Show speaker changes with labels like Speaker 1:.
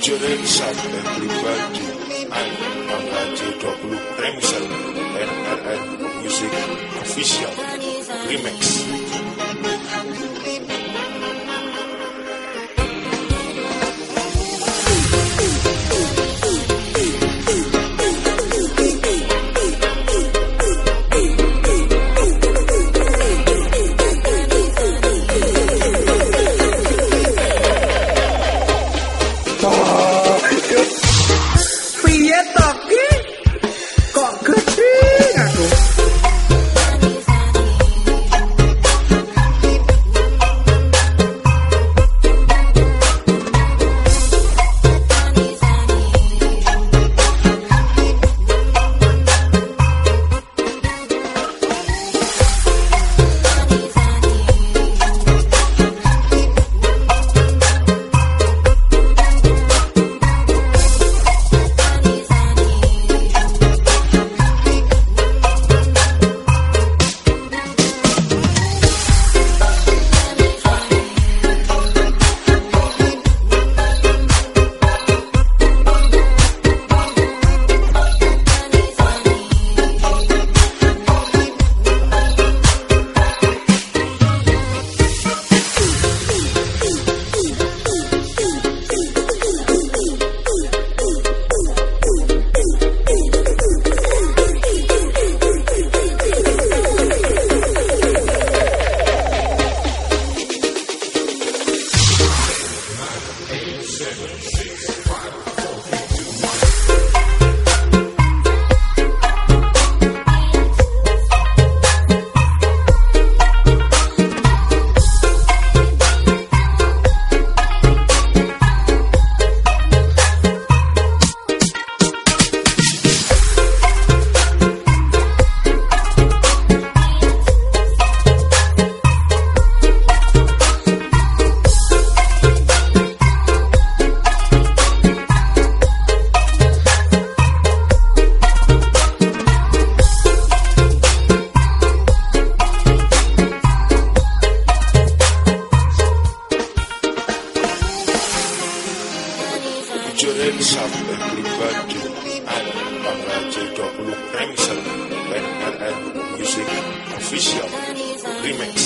Speaker 1: featuring Sat Everybody. And Bangga J20 Remix NRN Music Official Remix featuring Sat Everybody and Bangga J20 Remix NRN Music Official Remix